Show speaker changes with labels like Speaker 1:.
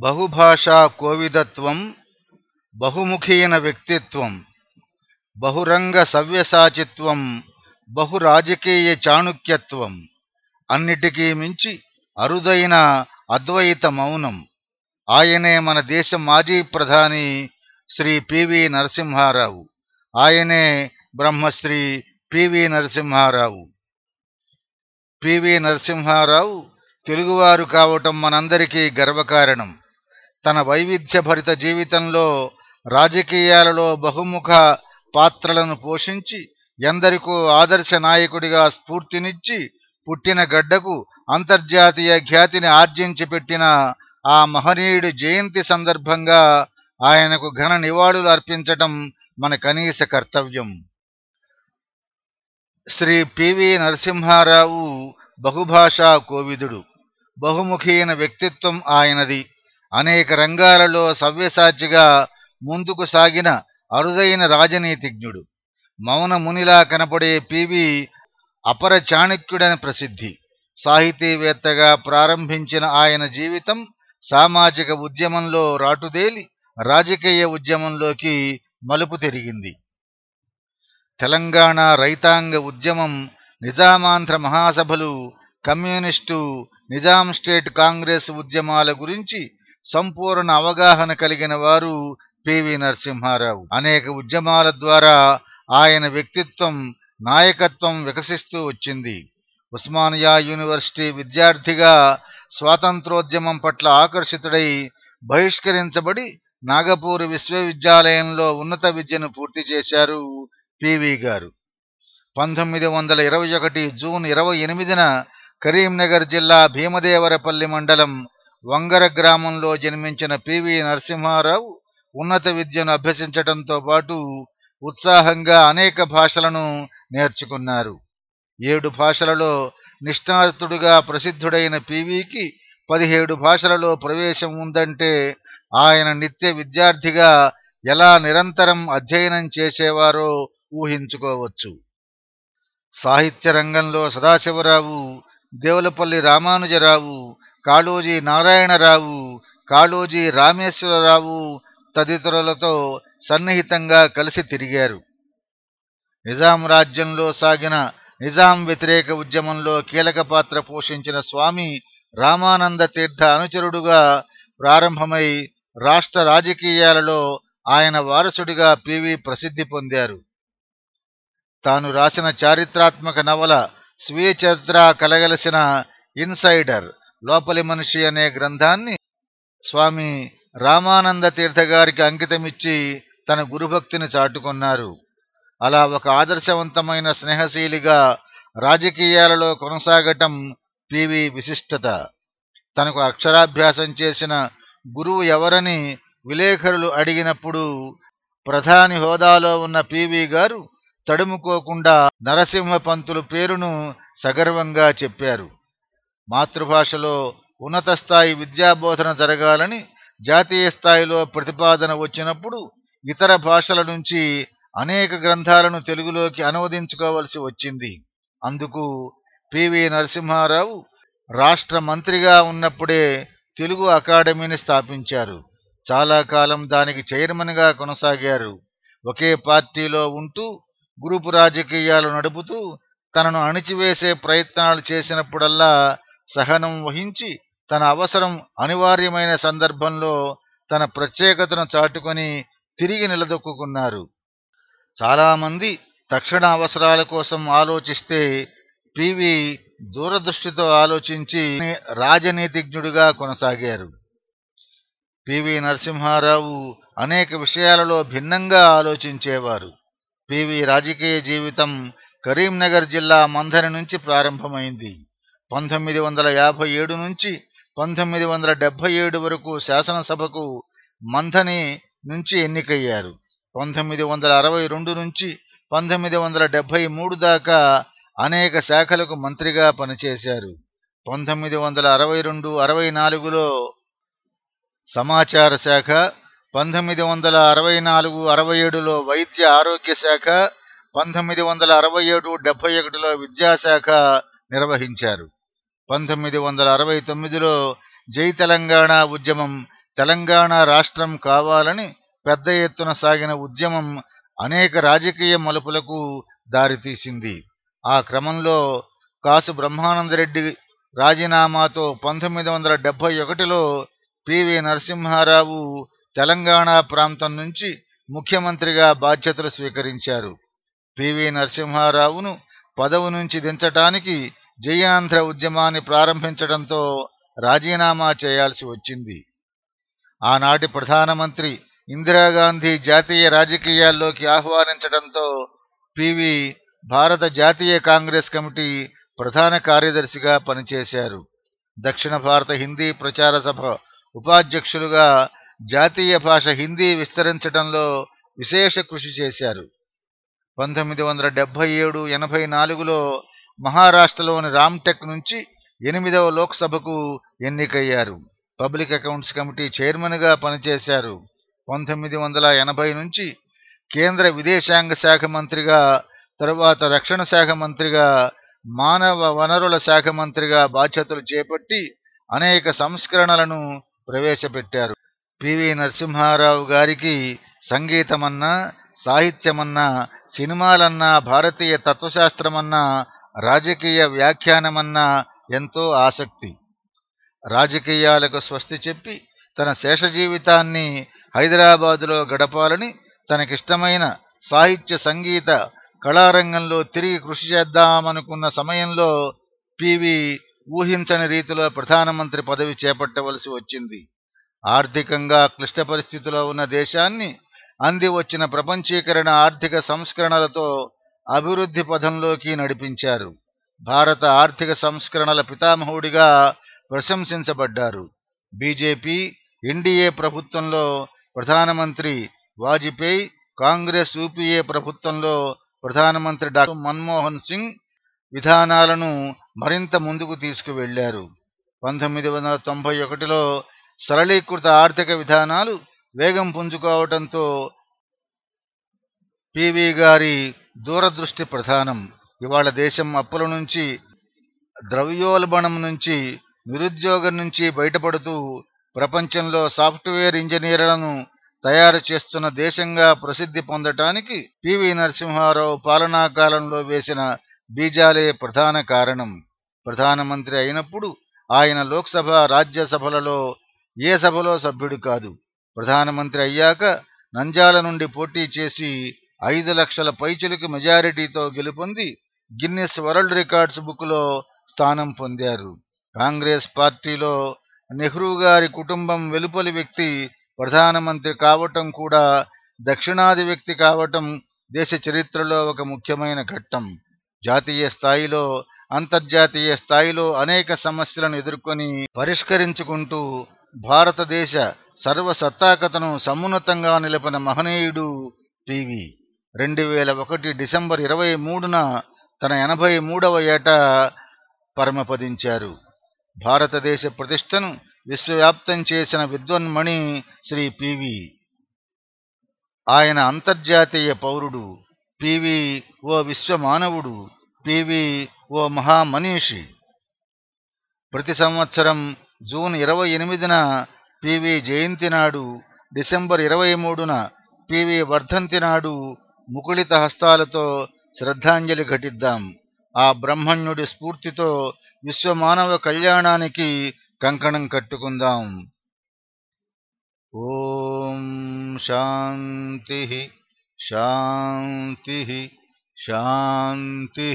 Speaker 1: బహుభాషా కోవిదత్వం బహుముఖీన వ్యక్తిత్వం బహురంగ సవ్యసాచిత్వం బహురాజకీయ చాణుక్యత్వం అన్నిటికీ మించి అరుదైన అద్వైత మౌనం. ఆయనే మన దేశ మాజీ ప్రధాని శ్రీ పివి నరసింహారావు. ఆయనే బ్రహ్మశ్రీ పివి నరసింహారావు. పివి నరసింహారావు తెలుగువారు కావటం మనందరికీ గర్వకారణం. తన వైవిధ్యభరిత జీవితంలో రాజకీయాలలో బహుముఖ పాత్రలను పోషించి ఎందరికో ఆదర్శ నాయకుడిగా స్ఫూర్తినిచ్చి పుట్టిన గడ్డకు అంతర్జాతీయ ఖ్యాతిని ఆర్జించి పెట్టిన ఆ మహనీయుడి జయంతి సందర్భంగా ఆయనకు ఘన నివాళులు అర్పించటం మన కనీస కర్తవ్యం. శ్రీ పివి నరసింహారావు బహుభాషా కోవిదుడు. బహుముఖీన వ్యక్తిత్వం ఆయనది. అనేక రంగాలలో సవ్యసాచిగా ముందుకు సాగిన అరుదైన రాజనీతిజ్ఞుడు. మౌన మునిలా కనపడే పివి అపర చాణక్యుడని ప్రసిద్ధి. సాహితీవేత్తగా ప్రారంభించిన ఆయన జీవితం సామాజిక ఉద్యమంలో రాటుదేలి రాజకీయ ఉద్యమంలోకి మలుపు తిరిగింది. తెలంగాణ రైతాంగ ఉద్యమం నిజామాంధ్ర మహాసభలు కమ్యూనిస్టు నిజాం స్టేట్ కాంగ్రెస్ ఉద్యమాల గురించి సంపూర్ణ అవగాహన కలిగిన వారు పివి నరసింహారావు. అనేక ఉద్యమాల ద్వారా ఆయన వ్యక్తిత్వం నాయకత్వం వికసిస్తూ వచ్చింది. ఉస్మానియా యూనివర్సిటీ విద్యార్థిగా స్వాతంత్రోద్యమం పట్ల ఆకర్షితుడై బహిష్కరించబడి నాగపూర్ విశ్వవిద్యాలయంలో ఉన్నత విద్యను పూర్తి చేశారు పివి గారు. పంతొమ్మిది వందల ఇరవై ఒకటి జూన్ ఇరవై ఎనిమిదిన కరీంనగర్ జిల్లా భీమదేవరపల్లి మండలం వంగర గ్రామంలో జన్మించిన పివి నరసింహారావు ఉన్నత విద్యను అభ్యసించటంతో పాటు ఉత్సాహంగా అనేక భాషలను నేర్చుకున్నారు. ఏడు భాషలలో నిష్ణాతుడుగా ప్రసిద్ధుడైన పివికి పదిహేడు భాషలలో ప్రవేశం ఉందంటే ఆయన నిత్య విద్యార్థిగా ఎలా నిరంతరం అధ్యయనం చేసేవారో ఊహించుకోవచ్చు. సాహిత్య రంగంలో సదాశివరావు దేవులపల్లి రామానుజరావు కాళోజీ నారాయణరావు కాళోజీ రామేశ్వరరావు తదితరులతో సన్నిహితంగా కలిసి తిరిగారు. నిజాం రాజ్యంలో సాగిన నిజాం వ్యతిరేక ఉద్యమంలో కీలక పాత్ర పోషించిన స్వామి రామానంద తీర్థ అనుచరుడుగా ప్రారంభమై రాష్ట్ర రాజకీయాలలో ఆయన వారసుడిగా పివి ప్రసిద్ధి పొందారు. తాను రాసిన చారిత్రాత్మక నవల స్వీయ చరిత్ర కలగలసిన ఇన్సైడర్. లోపలి మనిషి అనే గ్రంథాన్ని స్వామి రామానంద తీర్థ గారికి అంకితమిచ్చి తన గురుభక్తిని చాటుకున్నారు. అలా ఒక ఆదర్శవంతమైన స్నేహశీలిగా రాజకీయాలలో కొనసాగటం పివి విశిష్టత. తనకు అక్షరాభ్యాసం చేసిన గురువు ఎవరని విలేఖరులు అడిగినప్పుడు ప్రధాని హోదాలో ఉన్న పివి గారు తడుముకోకుండా నరసింహ పంతులు పేరును సగర్వంగా చెప్పారు. మాతృభాషలో ఉన్నత స్థాయి విద్యాబోధన జరగాలని జాతీయ స్థాయిలో ప్రతిపాదన వచ్చినప్పుడు ఇతర భాషల నుంచి అనేక గ్రంథాలను తెలుగులోకి అనువదించుకోవలసి వచ్చింది. అందుకు పివి నరసింహారావు రాష్ట్ర మంత్రిగా ఉన్నప్పుడే తెలుగు అకాడమీని స్థాపించారు. చాలా కాలం దానికి చైర్మన్గా కొనసాగారు. ఒకే పార్టీలో ఉంటూ గ్రూపు రాజకీయాలు నడుపుతూ తనను అణిచివేసే ప్రయత్నాలు చేసినప్పుడల్లా సహనం వహించి తన అవసరం అనివార్యమైన సందర్భంలో తన ప్రత్యేకతను చాటుకొని తిరిగి నిలదొక్కున్నారు చాలామంది తక్షణ అవసరాల కోసం ఆలోచిస్తే పివి దూరదృష్టితో ఆలోచించి రాజనీతిజ్ఞుడిగా కొనసాగారు. పివి నరసింహారావు అనేక విషయాలలో భిన్నంగా ఆలోచించేవారు. పివి రాజకీయ జీవితం కరీంనగర్ జిల్లా మంధరి నుంచి ప్రారంభమైంది. పంతొమ్మిది వందల యాభై ఏడు నుంచి పంతొమ్మిది వందల డెబ్భై ఏడు వరకు శాసనసభకు మంథని నుంచి ఎన్నికయ్యారు. పంతొమ్మిది వందల అరవై రెండు నుంచి పంతొమ్మిది వందల డెబ్భై మూడు దాకా అనేక శాఖలకు మంత్రిగా పనిచేశారు. పంతొమ్మిది వందల అరవై రెండు అరవై నాలుగులో సమాచార శాఖ పంతొమ్మిది వందల అరవై నాలుగు అరవై ఏడులో వైద్య ఆరోగ్య శాఖ పంతొమ్మిది వందల అరవై ఏడు డెబ్బై ఒకటిలో విద్యాశాఖ నిర్వహించారు. పంతొమ్మిది వందల అరవై తొమ్మిదిలో జై తెలంగాణ ఉద్యమం తెలంగాణ రాష్ట్రం కావాలని పెద్ద ఎత్తున సాగిన ఉద్యమం అనేక రాజకీయ మలుపులకు దారితీసింది. ఆ క్రమంలో కాసు బ్రహ్మానందరెడ్డి రాజీనామాతో పంతొమ్మిది వందల డెబ్బై ఒకటిలో పివి నరసింహారావు తెలంగాణ ప్రాంతం నుంచి ముఖ్యమంత్రిగా బాధ్యతలు స్వీకరించారు. పివి నరసింహారావును పదవి నుంచి దించటానికి జయాంధ్ర ఉద్యమాన్ని ప్రారంభించడంతో రాజీనామా చేయాల్సి వచ్చింది. ఆనాటి ప్రధానమంత్రి ఇందిరాగాంధీ జాతీయ రాజకీయాల్లోకి ఆహ్వానించడంతో పివి భారత జాతీయ కాంగ్రెస్ కమిటీ ప్రధాన కార్యదర్శిగా పనిచేశారు. దక్షిణ భారత హిందీ ప్రచార సభ ఉపాధ్యక్షులుగా జాతీయ భాష హిందీ విస్తరించడంలో విశేష కృషి చేశారు. పంతొమ్మిది వందల డెబ్బై ఏడు ఎనభై నాలుగులో మహారాష్ట్రలోని రామ్టెక్ నుంచి ఎనిమిదవ లోక్సభకు ఎన్నికయ్యారు. పబ్లిక్ అకౌంట్స్ కమిటీ చైర్మన్గా పనిచేశారు. పంతొమ్మిది వందల ఎనభై నుంచి కేంద్ర విదేశాంగ శాఖ మంత్రిగా తరువాత రక్షణ శాఖ మంత్రిగా మానవ వనరుల శాఖ మంత్రిగా బాధ్యతలు చేపట్టి అనేక సంస్కరణలను ప్రవేశపెట్టారు. పివి నరసింహారావు గారికి సంగీతమన్నా సాహిత్యమన్నా సినిమాలన్నా భారతీయ తత్వశాస్త్రమన్నా రాజకీయ వ్యాఖ్యానమన్నా ఎంతో ఆసక్తి. రాజకీయాలకు స్వస్తి చెప్పి తన శేష జీవితాన్ని హైదరాబాదులో గడపాలని తనకిష్టమైన సాహిత్య సంగీత కళారంగంలో తిరిగి కృషి చేద్దామనుకున్న సమయంలో పివి ఊహించని రీతిలో ప్రధానమంత్రి పదవి చేపట్టవలసి వచ్చింది. ఆర్థికంగా క్లిష్ట పరిస్థితిలో ఉన్న దేశాన్ని అంది వచ్చిన ప్రపంచీకరణ ఆర్థిక సంస్కరణలతో అభివృద్ధి పథంలోకి నడిపించారు. భారత ఆర్థిక సంస్కరణల పితామహుడిగా ప్రశంసించబడ్డారు. బీజేపీ ఎన్డీఏ ప్రభుత్వంలో ప్రధానమంత్రి వాజ్పేయి కాంగ్రెస్ యూపీఏ ప్రభుత్వంలో ప్రధానమంత్రి డాక్టర్ మన్మోహన్ సింగ్ విధానాలను మరింత ముందుకు తీసుకువెళ్ళారు. పంతొమ్మిది వందల తొంభై ఒకటిలో సరళీకృత ఆర్థిక విధానాలు వేగం పుంజుకోవడంతో పివి గారి దూరదృష్టి ప్రధానం. ఇవాళ దేశం అప్పుల నుంచి ద్రవ్యోల్బణం నుంచి నిరుద్యోగం నుంచి బయటపడుతూ ప్రపంచంలో సాఫ్ట్వేర్ ఇంజనీర్లను తయారు చేస్తున్న దేశంగా ప్రసిద్ధి పొందటానికి పివి నరసింహారావు పాలనా కాలంలో వేసిన బీజాలే ప్రధాన కారణం. ప్రధానమంత్రి అయినప్పుడు ఆయన లోక్సభ రాజ్యసభలలో ఏ సభలో సభ్యుడు కాదు. ప్రధానమంత్రి అయ్యాక నంజాల నుండి పోటీ చేసి ఐదు లక్షల పైచులకి మెజారిటీతో గెలుపొంది గిన్నెస్ వరల్డ్ రికార్డ్స్ బుక్లో స్థానం పొందారు. కాంగ్రెస్ పార్టీలో నెహ్రూ గారి కుటుంబం వెలుపలి వ్యక్తి ప్రధానమంత్రి కావటం కూడా దక్షిణాది వ్యక్తి కావటం దేశ చరిత్రలో ఒక ముఖ్యమైన ఘట్టం. జాతీయ స్థాయిలో అంతర్జాతీయ స్థాయిలో అనేక సమస్యలను ఎదుర్కొని పరిష్కరించుకుంటూ భారతదేశ సర్వసత్తాకతను సమున్నతంగా నిలిపిన మహనీయుడు పివి రెండు వేల ఒకటి డిసెంబర్ ఇరవై మూడున తన ఎనభై మూడవ ఏట పరమపదించారు. భారతదేశ ప్రతిష్టను విశ్వవ్యాప్తం చేసిన విద్వన్మణి శ్రీ పివి ఆయన అంతర్జాతీయ పౌరుడు పివి ఓ విశ్వమానవుడు పివి ఓ మహామనీషి. ప్రతి సంవత్సరం జూన్ ఇరవై ఎనిమిదిన పివి జయంతి నాడు డిసెంబర్ ఇరవై మూడున పివి వర్ధంతి నాడు ముకుళిత హస్తాలతో శ్రద్ధాంజలి ఘటిద్దాం. ఆ బ్రహ్మణ్యుడి స్ఫూర్తితో విశ్వమానవ కళ్యాణానికి కంకణం కట్టుకుందాం. ఓం శాంతి శాంతి శాంతి